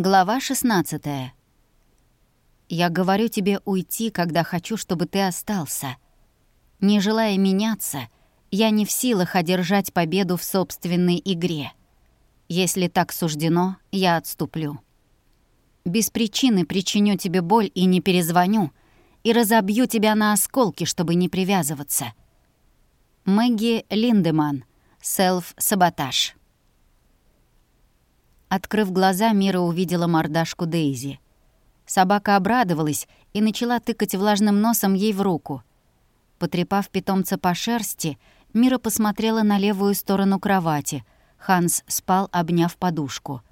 Глава 16 Я говорю тебе уйти, когда хочу, чтобы ты остался. Не желая меняться, я не в силах одержать победу в собственной игре. Если так суждено, я отступлю. Без причины причиню тебе боль и не перезвоню, и разобью тебя на осколки, чтобы не привязываться. Мэгги Линдеман. Селф-саботаж. Открыв глаза, Мира увидела мордашку Дейзи. Собака обрадовалась и начала тыкать влажным носом ей в руку. Потрепав питомца по шерсти, Мира посмотрела на левую сторону кровати. Ханс спал, обняв подушку.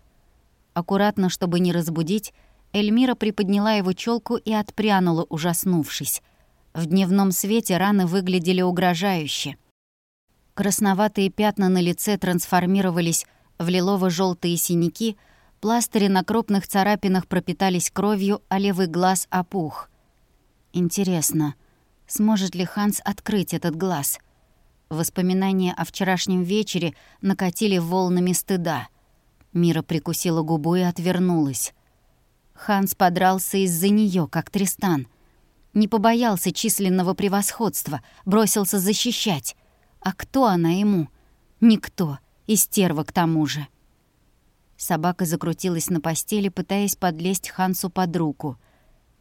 Аккуратно, чтобы не разбудить, Эльмира приподняла его челку и отпрянула, ужаснувшись. В дневном свете раны выглядели угрожающе. Красноватые пятна на лице трансформировались в лилово желтые синяки, пластыри на крупных царапинах пропитались кровью, а левый глаз опух. Интересно, сможет ли Ханс открыть этот глаз? Воспоминания о вчерашнем вечере накатили волнами стыда. Мира прикусила губу и отвернулась. Ханс подрался из-за нее, как Тристан. Не побоялся численного превосходства, бросился защищать. А кто она ему? Никто. И стерва к тому же. Собака закрутилась на постели, пытаясь подлезть Хансу под руку.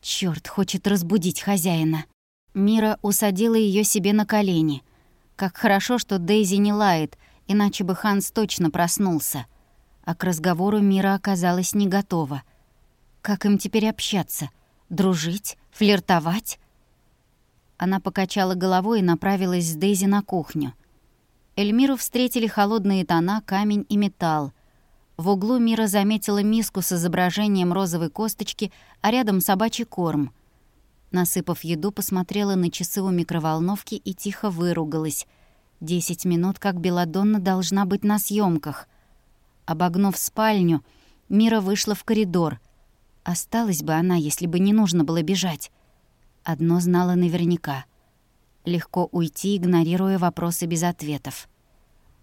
Чёрт, хочет разбудить хозяина. Мира усадила ее себе на колени. Как хорошо, что Дейзи не лает, иначе бы Ханс точно проснулся. А к разговору Мира оказалась не готова. Как им теперь общаться? Дружить? Флиртовать? Она покачала головой и направилась с Дейзи на кухню. Эльмиру встретили холодные тона, камень и металл. В углу Мира заметила миску с изображением розовой косточки, а рядом собачий корм. Насыпав еду, посмотрела на часы у микроволновки и тихо выругалась. Десять минут, как Беладонна должна быть на съемках. Обогнув спальню, Мира вышла в коридор. Осталась бы она, если бы не нужно было бежать. Одно знала наверняка — легко уйти, игнорируя вопросы без ответов.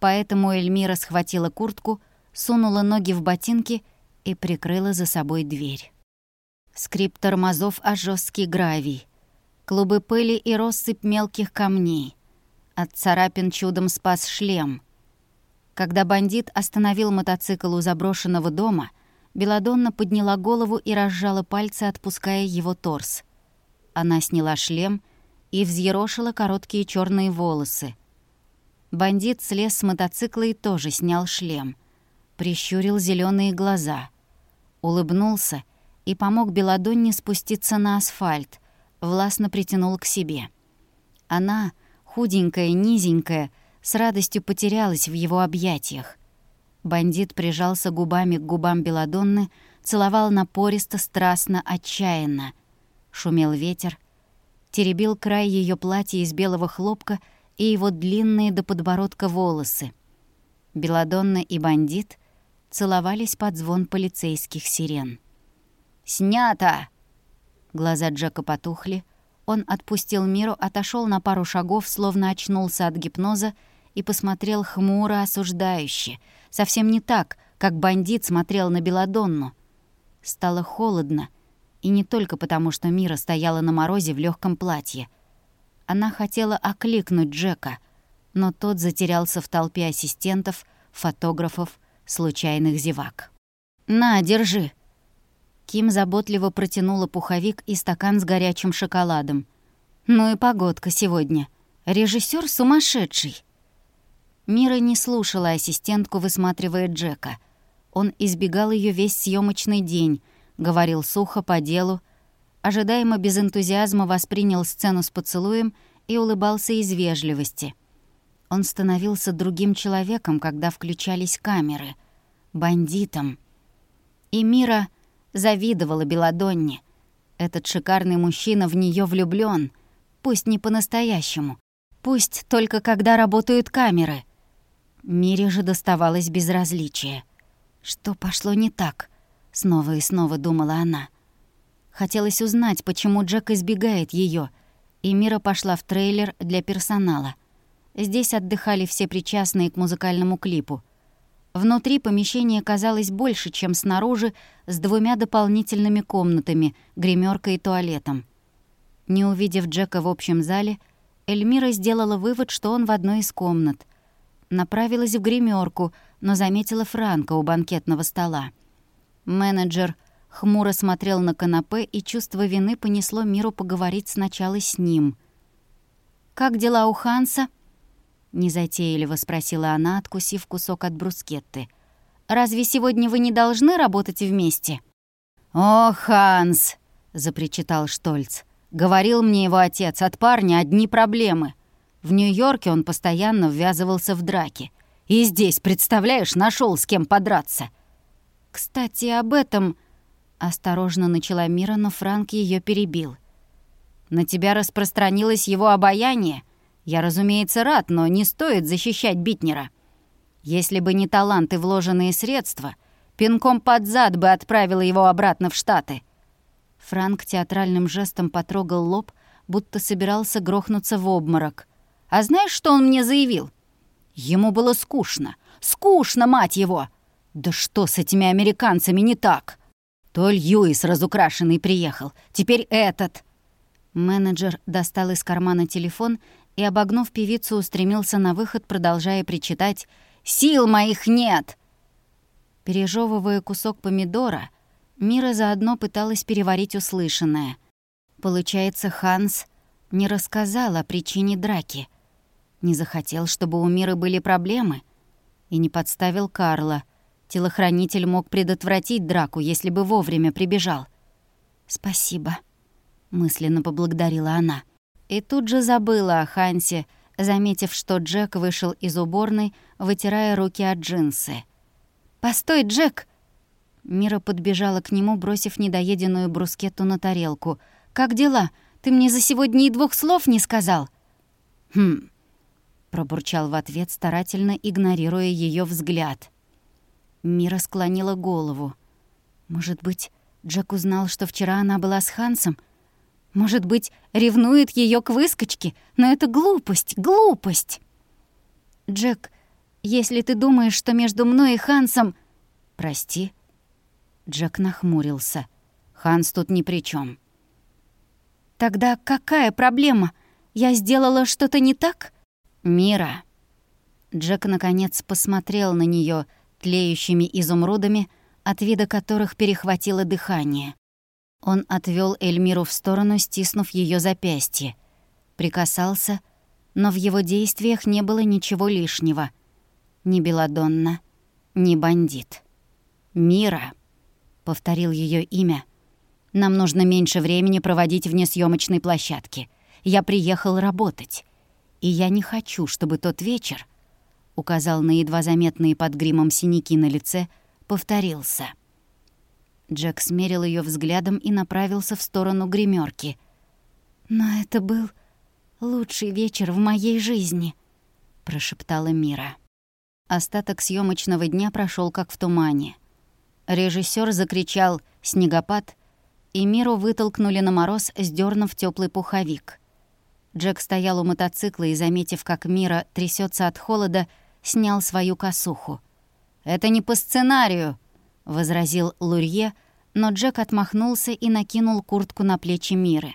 Поэтому Эльмира схватила куртку, сунула ноги в ботинки и прикрыла за собой дверь. Скрип тормозов о жесткий гравий, клубы пыли и россыпь мелких камней. От царапин чудом спас шлем. Когда бандит остановил мотоцикл у заброшенного дома, Беладонна подняла голову и разжала пальцы, отпуская его торс. Она сняла шлем и взъерошила короткие черные волосы. Бандит слез с мотоцикла и тоже снял шлем. Прищурил зеленые глаза. Улыбнулся и помог Беладонне спуститься на асфальт, властно притянул к себе. Она, худенькая, низенькая, с радостью потерялась в его объятиях. Бандит прижался губами к губам Беладонны, целовал напористо, страстно, отчаянно. Шумел ветер, теребил край ее платья из белого хлопка и его длинные до подбородка волосы. Беладонна и бандит целовались под звон полицейских сирен. «Снято!» Глаза Джека потухли. Он отпустил Миру, отошел на пару шагов, словно очнулся от гипноза, и посмотрел хмуро, осуждающе. Совсем не так, как бандит смотрел на Беладонну. Стало холодно, и не только потому, что Мира стояла на морозе в легком платье. Она хотела окликнуть Джека, но тот затерялся в толпе ассистентов, фотографов, случайных зевак. «На, держи!» Ким заботливо протянула пуховик и стакан с горячим шоколадом. «Ну и погодка сегодня. Режиссер сумасшедший!» Мира не слушала ассистентку, высматривая Джека. Он избегал ее весь съемочный день, говорил сухо, по делу, ожидаемо без энтузиазма воспринял сцену с поцелуем и улыбался из вежливости. Он становился другим человеком, когда включались камеры, бандитом. И Мира завидовала Беладонне. Этот шикарный мужчина в нее влюблён, пусть не по-настоящему, пусть только когда работают камеры. Мире же доставалось безразличие. Что пошло не так? Снова и снова думала она. Хотелось узнать, почему Джек избегает ее, и Мира пошла в трейлер для персонала. Здесь отдыхали все причастные к музыкальному клипу. Внутри помещение казалось больше, чем снаружи, с двумя дополнительными комнатами, гримеркой и туалетом. Не увидев Джека в общем зале, Эльмира сделала вывод, что он в одной из комнат. Направилась в гримерку, но заметила Франка у банкетного стола. Менеджер хмуро смотрел на канапе, и чувство вины понесло миру поговорить сначала с ним. «Как дела у Ханса?» Незатейливо спросила она, откусив кусок от брускетты. «Разве сегодня вы не должны работать вместе?» «О, Ханс!» — запричитал Штольц. «Говорил мне его отец, от парня одни проблемы. В Нью-Йорке он постоянно ввязывался в драки. И здесь, представляешь, нашел с кем подраться». «Кстати, об этом...» — осторожно начала Мира, но Франк ее перебил. «На тебя распространилось его обаяние?» Я, разумеется, рад, но не стоит защищать Битнера. Если бы не таланты, вложенные средства, пинком под зад бы отправила его обратно в Штаты. Франк театральным жестом потрогал лоб, будто собирался грохнуться в обморок. «А знаешь, что он мне заявил?» Ему было скучно. Скучно, мать его! Да что с этими американцами не так? То Льюис разукрашенный приехал, теперь этот. Менеджер достал из кармана телефон и, обогнув певицу, устремился на выход, продолжая причитать «Сил моих нет!». Пережевывая кусок помидора, Мира заодно пыталась переварить услышанное. Получается, Ханс не рассказал о причине драки. Не захотел, чтобы у Миры были проблемы. И не подставил Карла. Телохранитель мог предотвратить драку, если бы вовремя прибежал. «Спасибо», — мысленно поблагодарила она. И тут же забыла о Хансе, заметив, что Джек вышел из уборной, вытирая руки от джинсы. «Постой, Джек!» Мира подбежала к нему, бросив недоеденную брускетту на тарелку. «Как дела? Ты мне за сегодня и двух слов не сказал?» «Хм...» — пробурчал в ответ, старательно игнорируя ее взгляд. Мира склонила голову. «Может быть, Джек узнал, что вчера она была с Хансом?» Может быть, ревнует ее к выскочке, но это глупость, глупость. Джек, если ты думаешь, что между мной и Хансом... Прости. Джек нахмурился. Ханс тут ни при чем. Тогда какая проблема? Я сделала что-то не так? Мира. Джек наконец посмотрел на нее тлеющими изумрудами, от вида которых перехватило дыхание. Он отвел Эльмиру в сторону, стиснув ее запястье. Прикасался, но в его действиях не было ничего лишнего. Ни Беладонна, ни бандит. «Мира», — повторил ее имя, — «нам нужно меньше времени проводить вне съемочной площадки. Я приехал работать, и я не хочу, чтобы тот вечер, — указал на едва заметные под гримом синяки на лице, — повторился». Джек смерил ее взглядом и направился в сторону гримерки. «Но это был лучший вечер в моей жизни», — прошептала Мира. Остаток съемочного дня прошел как в тумане. Режиссер закричал «Снегопад!» и Миру вытолкнули на мороз, сдернув теплый пуховик. Джек стоял у мотоцикла и, заметив, как Мира трясется от холода, снял свою косуху. «Это не по сценарию!» — возразил Лурье, но Джек отмахнулся и накинул куртку на плечи Миры.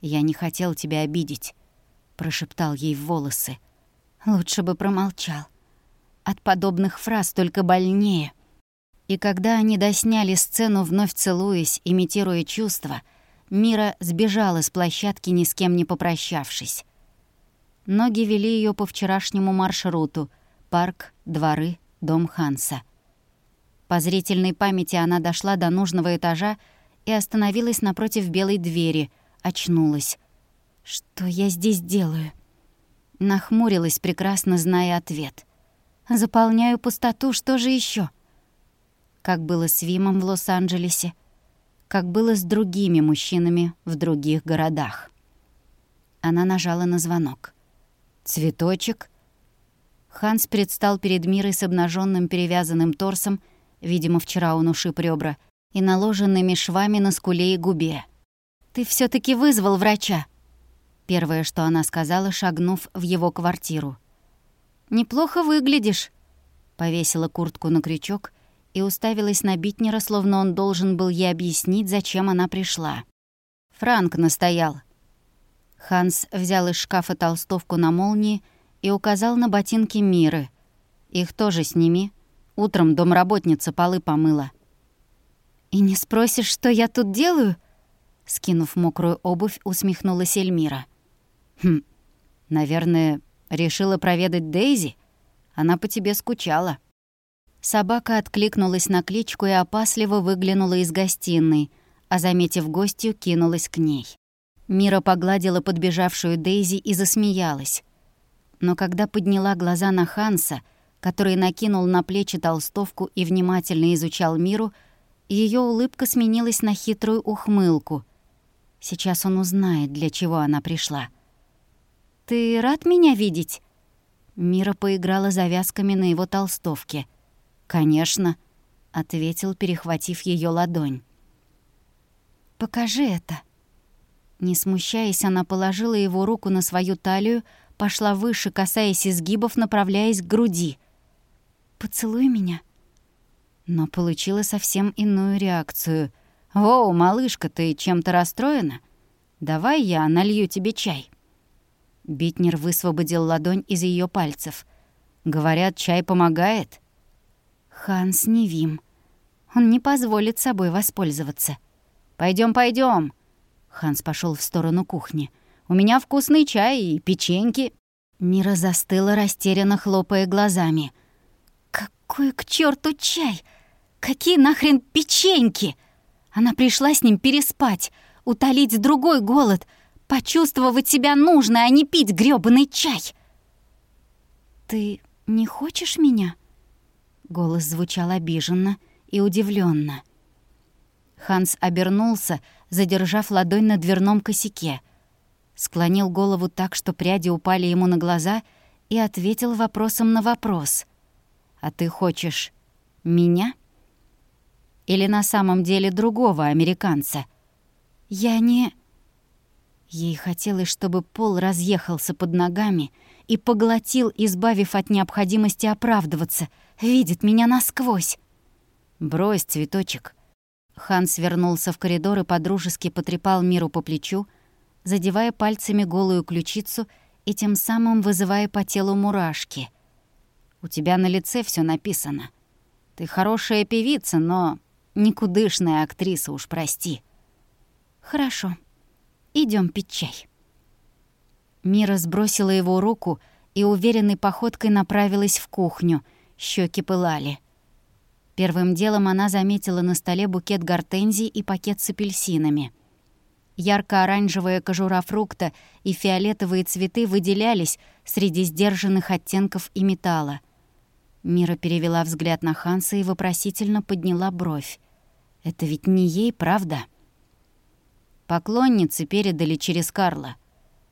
«Я не хотел тебя обидеть», — прошептал ей в волосы. «Лучше бы промолчал. От подобных фраз только больнее». И когда они досняли сцену, вновь целуясь, имитируя чувства, Мира сбежала с площадки, ни с кем не попрощавшись. Ноги вели ее по вчерашнему маршруту — парк, дворы, дом Ханса. По зрительной памяти она дошла до нужного этажа и остановилась напротив белой двери, очнулась. «Что я здесь делаю?» Нахмурилась, прекрасно зная ответ. «Заполняю пустоту, что же еще? Как было с Вимом в Лос-Анджелесе, как было с другими мужчинами в других городах. Она нажала на звонок. «Цветочек?» Ханс предстал перед Мирой с обнаженным перевязанным торсом Видимо, вчера он ушиб ребра. И наложенными швами на скуле и губе. «Ты все таки вызвал врача?» Первое, что она сказала, шагнув в его квартиру. «Неплохо выглядишь». Повесила куртку на крючок и уставилась на Битнера, словно он должен был ей объяснить, зачем она пришла. Франк настоял. Ханс взял из шкафа толстовку на молнии и указал на ботинки Миры. «Их тоже сними. Утром домработница полы помыла». «И не спросишь, что я тут делаю?» Скинув мокрую обувь, усмехнулась Эльмира. «Хм, наверное, решила проведать Дейзи? Она по тебе скучала». Собака откликнулась на кличку и опасливо выглянула из гостиной, а, заметив гостью, кинулась к ней. Мира погладила подбежавшую Дейзи и засмеялась. Но когда подняла глаза на Ханса, который накинул на плечи толстовку и внимательно изучал Миру, ее улыбка сменилась на хитрую ухмылку. Сейчас он узнает, для чего она пришла. «Ты рад меня видеть?» Мира поиграла завязками на его толстовке. «Конечно», — ответил, перехватив ее ладонь. «Покажи это». Не смущаясь, она положила его руку на свою талию, пошла выше, касаясь изгибов, направляясь к груди. «Поцелуй меня». Но получила совсем иную реакцию. «Воу, малышка, ты чем-то расстроена? Давай я налью тебе чай». Битнер высвободил ладонь из ее пальцев. «Говорят, чай помогает?» «Ханс Невим. Он не позволит собой воспользоваться». Пойдем, пойдем. Ханс пошел в сторону кухни. «У меня вкусный чай и печеньки». Мира застыла, растерянно хлопая глазами. «Какой к черту чай? Какие нахрен печеньки?» Она пришла с ним переспать, утолить другой голод, почувствовать себя нужно, а не пить грёбаный чай. «Ты не хочешь меня?» Голос звучал обиженно и удивленно. Ханс обернулся, задержав ладонь на дверном косяке. Склонил голову так, что пряди упали ему на глаза, и ответил вопросом на вопрос. «А ты хочешь меня?» Или на самом деле другого американца? «Я не...» Ей хотелось, чтобы пол разъехался под ногами и поглотил, избавив от необходимости оправдываться. Видит меня насквозь. «Брось, цветочек», Ханс вернулся в коридор и подружески потрепал Миру по плечу, задевая пальцами голую ключицу и тем самым вызывая по телу мурашки. «У тебя на лице все написано. Ты хорошая певица, но никудышная актриса, уж прости». «Хорошо. Идем пить чай». Мира сбросила его руку и уверенной походкой направилась в кухню. Щеки пылали. Первым делом она заметила на столе букет гортензий и пакет с апельсинами. Ярко-оранжевая кожура фрукта и фиолетовые цветы выделялись среди сдержанных оттенков и металла. Мира перевела взгляд на Ханса и вопросительно подняла бровь. «Это ведь не ей, правда?» Поклонницы передали через Карла.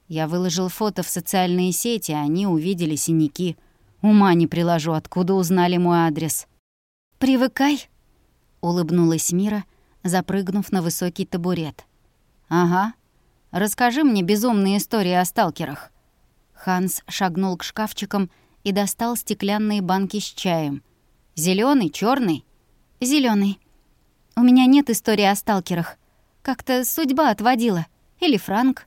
Я выложил фото в социальные сети, а они увидели синяки. Ума не приложу, откуда узнали мой адрес. «Привыкай», — улыбнулась Мира, запрыгнув на высокий табурет. «Ага. Расскажи мне безумные истории о сталкерах». Ханс шагнул к шкафчикам и достал стеклянные банки с чаем. Зеленый, черный, зеленый. У меня нет истории о сталкерах. Как-то судьба отводила. Или Франк.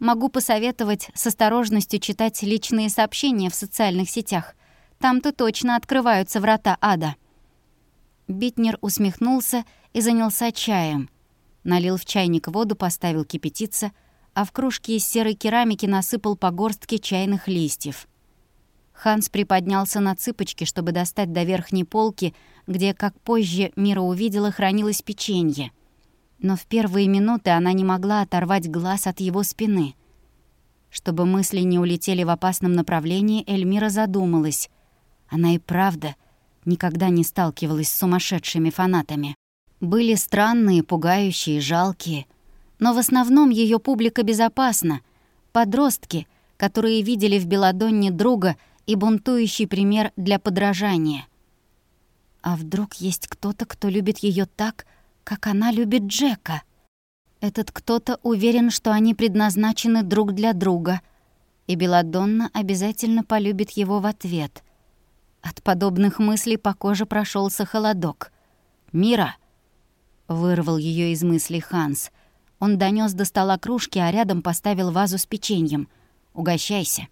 Могу посоветовать с осторожностью читать личные сообщения в социальных сетях. Там-то точно открываются врата ада». Битнер усмехнулся и занялся чаем. Налил в чайник воду, поставил кипятиться, а в кружке из серой керамики насыпал по горстке чайных листьев. Ханс приподнялся на цыпочки, чтобы достать до верхней полки, где, как позже Мира увидела, хранилось печенье. Но в первые минуты она не могла оторвать глаз от его спины. Чтобы мысли не улетели в опасном направлении, Эльмира задумалась. Она и правда — никогда не сталкивалась с сумасшедшими фанатами. Были странные, пугающие, жалкие. Но в основном ее публика безопасна. Подростки, которые видели в Беладонне друга и бунтующий пример для подражания. А вдруг есть кто-то, кто любит ее так, как она любит Джека? Этот кто-то уверен, что они предназначены друг для друга, и Беладонна обязательно полюбит его в ответ — От подобных мыслей по коже прошелся холодок. «Мира!» — вырвал ее из мыслей Ханс. Он донес до стола кружки, а рядом поставил вазу с печеньем. «Угощайся».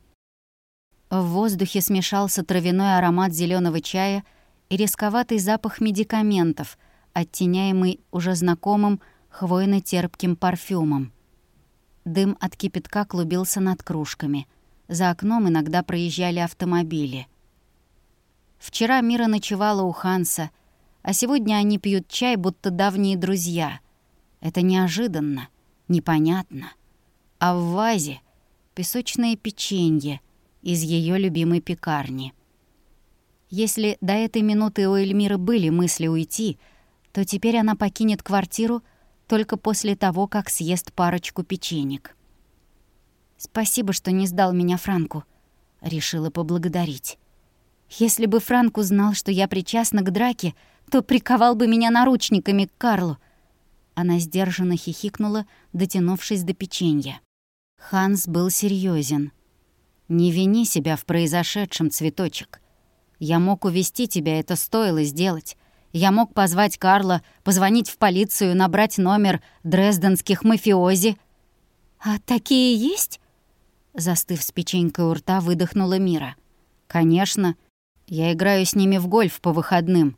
В воздухе смешался травяной аромат зеленого чая и рисковатый запах медикаментов, оттеняемый уже знакомым хвойно-терпким парфюмом. Дым от кипятка клубился над кружками. За окном иногда проезжали автомобили. Вчера Мира ночевала у Ханса, а сегодня они пьют чай, будто давние друзья. Это неожиданно, непонятно. А в вазе песочное печенье — из ее любимой пекарни. Если до этой минуты у Эльмиры были мысли уйти, то теперь она покинет квартиру только после того, как съест парочку печенек. «Спасибо, что не сдал меня Франку», — решила поблагодарить. «Если бы Франк узнал, что я причастна к драке, то приковал бы меня наручниками к Карлу». Она сдержанно хихикнула, дотянувшись до печенья. Ханс был серьезен. Не вини себя в произошедшем, цветочек. Я мог увести тебя, это стоило сделать. Я мог позвать Карла, позвонить в полицию, набрать номер дрезденских мафиози. «А такие есть?» Застыв с печенькой у рта, выдохнула Мира. «Конечно. Я играю с ними в гольф по выходным».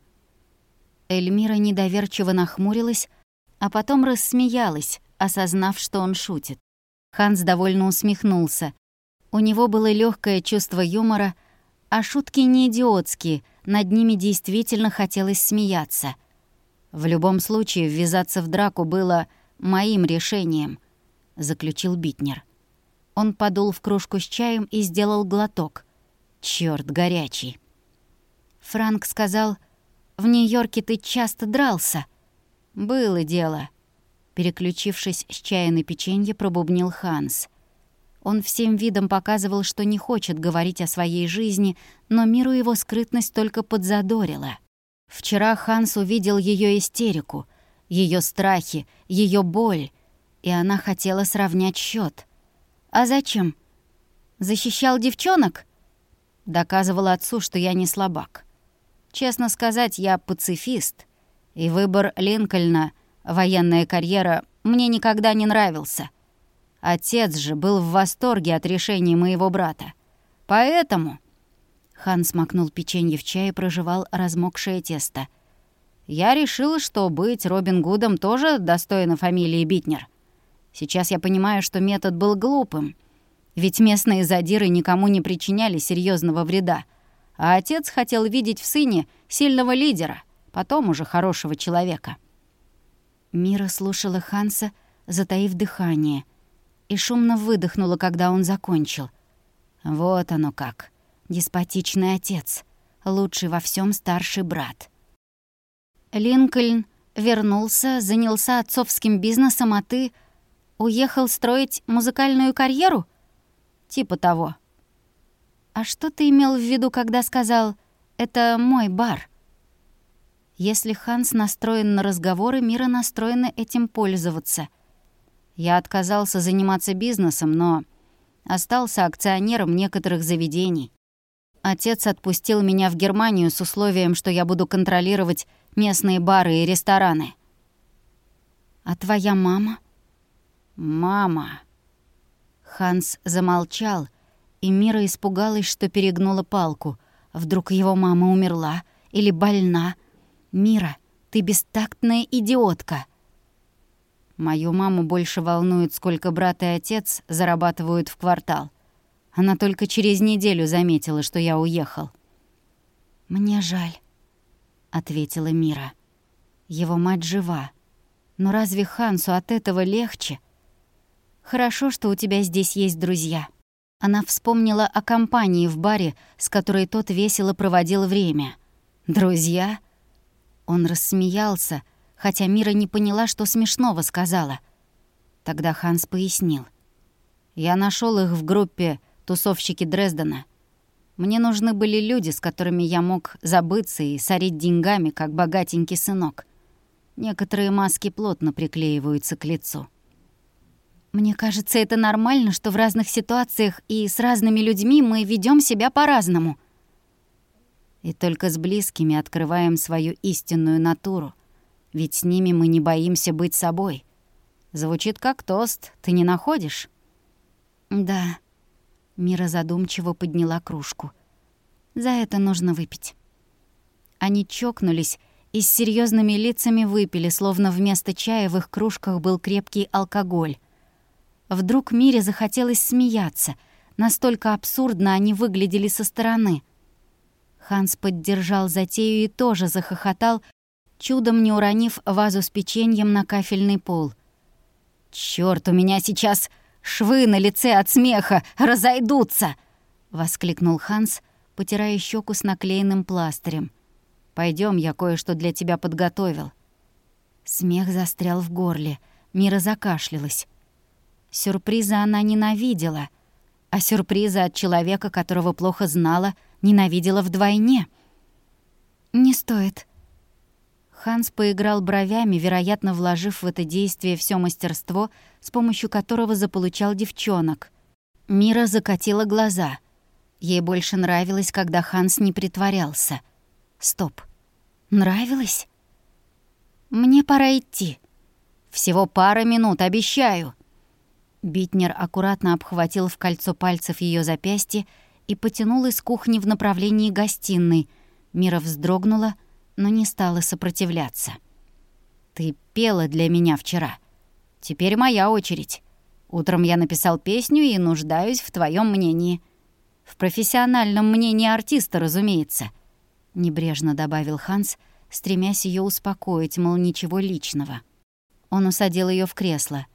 Эльмира недоверчиво нахмурилась, а потом рассмеялась, осознав, что он шутит. Ханс довольно усмехнулся. У него было легкое чувство юмора, а шутки не идиотские, над ними действительно хотелось смеяться. В любом случае, ввязаться в драку было моим решением, заключил Битнер. Он подул в кружку с чаем и сделал глоток. Черт, горячий. Франк сказал, «В Нью-Йорке ты часто дрался». «Было дело». Переключившись с чая на печенье, пробубнил Ханс — он всем видом показывал, что не хочет говорить о своей жизни, но миру его скрытность только подзадорила. Вчера Ханс увидел ее истерику, ее страхи, ее боль, и она хотела сравнять счет. «А зачем? Защищал девчонок?» Доказывал отцу, что я не слабак. Честно сказать, я пацифист, и выбор Линкольна, военная карьера, мне никогда не нравился — Отец же был в восторге от решения моего брата. Поэтому...» Хан смакнул печенье в чай и проживал размокшее тесто. «Я решил, что быть Робин Гудом тоже достойно фамилии Битнер. Сейчас я понимаю, что метод был глупым. Ведь местные задиры никому не причиняли серьезного вреда. А отец хотел видеть в сыне сильного лидера, потом уже хорошего человека». Мира слушала Ханса, затаив дыхание — и шумно выдохнула, когда он закончил. Вот оно как. Деспотичный отец. Лучший во всем старший брат. Линкольн вернулся, занялся отцовским бизнесом, а ты уехал строить музыкальную карьеру? Типа того. А что ты имел в виду, когда сказал «это мой бар»? Если Ханс настроен на разговоры, Мира настроена этим пользоваться — я отказался заниматься бизнесом, но остался акционером некоторых заведений. Отец отпустил меня в Германию с условием, что я буду контролировать местные бары и рестораны. «А твоя мама?» «Мама...» Ханс замолчал, и Мира испугалась, что перегнула палку. Вдруг его мама умерла или больна. «Мира, ты бестактная идиотка!» Мою маму больше волнует, сколько брат и отец зарабатывают в квартал. Она только через неделю заметила, что я уехал. «Мне жаль», — ответила Мира. «Его мать жива. Но разве Хансу от этого легче? Хорошо, что у тебя здесь есть друзья». Она вспомнила о компании в баре, с которой тот весело проводил время. «Друзья?» Он рассмеялся, — хотя Мира не поняла, что смешного сказала. Тогда Ханс пояснил. «Я нашел их в группе «Тусовщики Дрездена». Мне нужны были люди, с которыми я мог забыться и сорить деньгами, как богатенький сынок. Некоторые маски плотно приклеиваются к лицу. Мне кажется, это нормально, что в разных ситуациях и с разными людьми мы ведем себя по-разному. И только с близкими открываем свою истинную натуру. Ведь с ними мы не боимся быть собой. Звучит как тост, ты не находишь? Да. Мира задумчиво подняла кружку. За это нужно выпить. Они чокнулись и с серьезными лицами выпили, словно вместо чая в их кружках был крепкий алкоголь. Вдруг Мире захотелось смеяться. Настолько абсурдно они выглядели со стороны. Ханс поддержал затею и тоже захохотал, чудом не уронив вазу с печеньем на кафельный пол. «Чёрт, у меня сейчас швы на лице от смеха разойдутся!» — воскликнул Ханс, потирая щеку с наклеенным пластырем. Пойдем, я кое-что для тебя подготовил». Смех застрял в горле. Мира закашлялась. Сюрприза она ненавидела, а сюрприза от человека, которого плохо знала, ненавидела вдвойне. «Не стоит». Ханс поиграл бровями, вероятно, вложив в это действие все мастерство, с помощью которого заполучал девчонок. Мира закатила глаза. Ей больше нравилось, когда Ханс не притворялся. Стоп. Нравилось? Мне пора идти. Всего пара минут, обещаю. Битнер аккуратно обхватил в кольцо пальцев ее запястье и потянул из кухни в направлении гостиной. Мира вздрогнула, но не стала сопротивляться. «Ты пела для меня вчера. Теперь моя очередь. Утром я написал песню и нуждаюсь в твоем мнении. В профессиональном мнении артиста, разумеется. — небрежно добавил Ханс, стремясь ее успокоить, мол, ничего личного. Он усадил ее в кресло.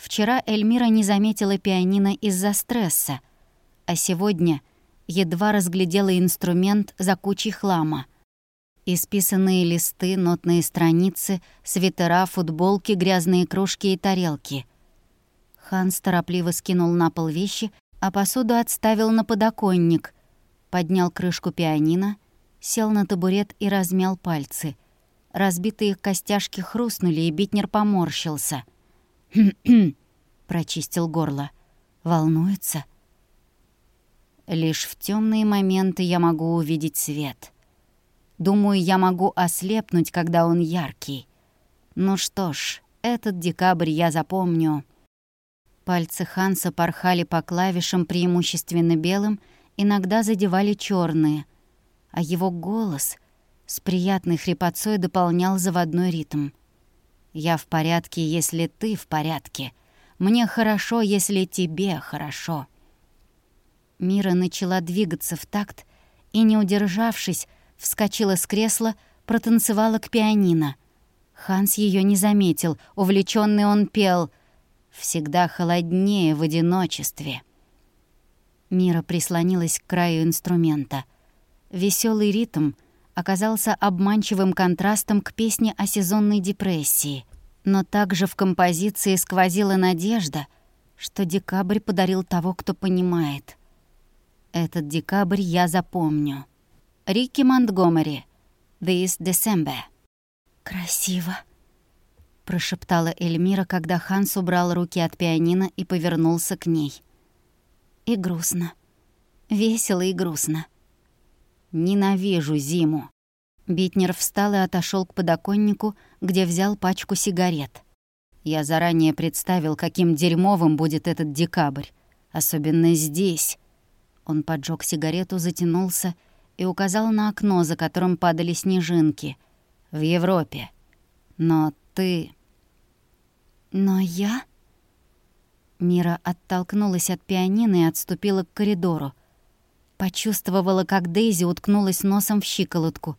Вчера Эльмира не заметила пианино из-за стресса, а сегодня едва разглядела инструмент за кучей хлама. Исписанные листы, нотные страницы, свитера, футболки, грязные кружки и тарелки. Ханс торопливо скинул на пол вещи, а посуду отставил на подоконник, поднял крышку пианино — сел на табурет и размял пальцы. Разбитые костяшки хрустнули, и Битнер поморщился. Прочистил горло. «Волнуется?» «Лишь в темные моменты я могу увидеть свет. Думаю, я могу ослепнуть, когда он яркий. Ну что ж, этот декабрь я запомню». Пальцы Ханса порхали по клавишам преимущественно белым, иногда задевали черные — а его голос с приятной хрипотцой дополнял заводной ритм. «Я в порядке, если ты в порядке. Мне хорошо, если тебе хорошо». Мира начала двигаться в такт и, не удержавшись, вскочила с кресла, протанцевала к пианино. Ханс ее не заметил, увлеченный он пел «Всегда холоднее в одиночестве». Мира прислонилась к краю инструмента — Веселый ритм оказался обманчивым контрастом к песне о сезонной депрессии, но также в композиции сквозила надежда, что декабрь подарил того, кто понимает. Этот декабрь я запомню. Рики Монтгомери. This December. «Красиво», — прошептала Эльмира, когда Ханс убрал руки от пианино и повернулся к ней. «И грустно. Весело и грустно. Ненавижу зиму. Битнер встал и отошел к подоконнику, где взял пачку сигарет. Я заранее представил, каким дерьмовым будет этот декабрь. Особенно здесь. Он поджег сигарету, затянулся и указал на окно, за которым падали снежинки. В Европе. Но ты... Но я... Мира оттолкнулась от пианино и отступила к коридору. Почувствовала, как Дейзи уткнулась носом в щиколотку.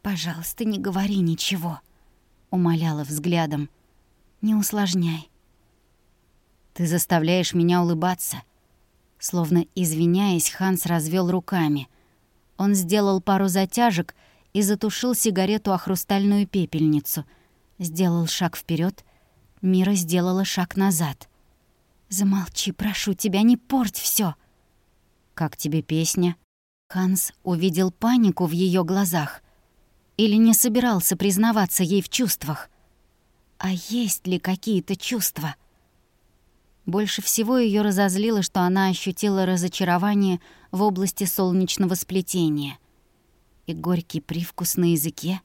«Пожалуйста, не говори ничего», — умоляла взглядом. «Не усложняй». «Ты заставляешь меня улыбаться». Словно извиняясь, Ханс развел руками. Он сделал пару затяжек и затушил сигарету о хрустальную пепельницу. Сделал шаг вперед. Мира сделала шаг назад. «Замолчи, прошу тебя, не порть все. «Как тебе песня?» Ханс увидел панику в ее глазах. Или не собирался признаваться ей в чувствах? А есть ли какие-то чувства? Больше всего ее разозлило, что она ощутила разочарование в области солнечного сплетения. И горький привкус на языке,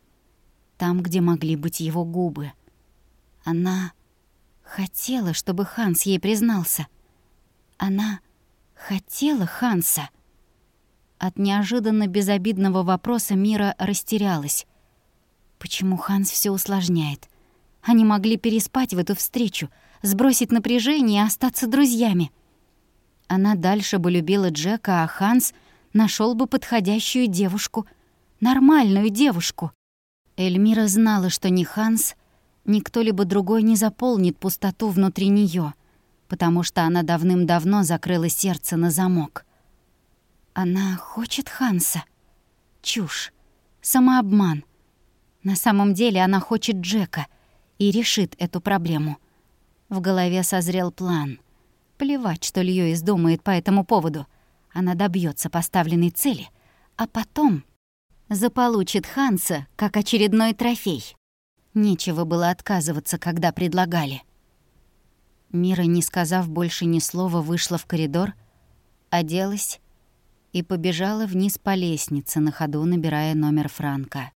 там, где могли быть его губы. Она хотела, чтобы Ханс ей признался. Она хотела Ханса. От неожиданно безобидного вопроса Мира растерялась. Почему Ханс все усложняет? Они могли переспать в эту встречу, сбросить напряжение и остаться друзьями. Она дальше бы любила Джека, а Ханс нашел бы подходящую девушку, нормальную девушку. Эльмира знала, что ни Ханс, ни кто-либо другой не заполнит пустоту внутри нее, потому что она давным-давно закрыла сердце на замок. Она хочет Ханса. Чушь. Самообман. На самом деле она хочет Джека и решит эту проблему. В голове созрел план. Плевать, что Льюис думает по этому поводу. Она добьется поставленной цели, а потом заполучит Ханса как очередной трофей. Нечего было отказываться, когда предлагали. Мира, не сказав больше ни слова, вышла в коридор, оделась и побежала вниз по лестнице, на ходу набирая номер Франка.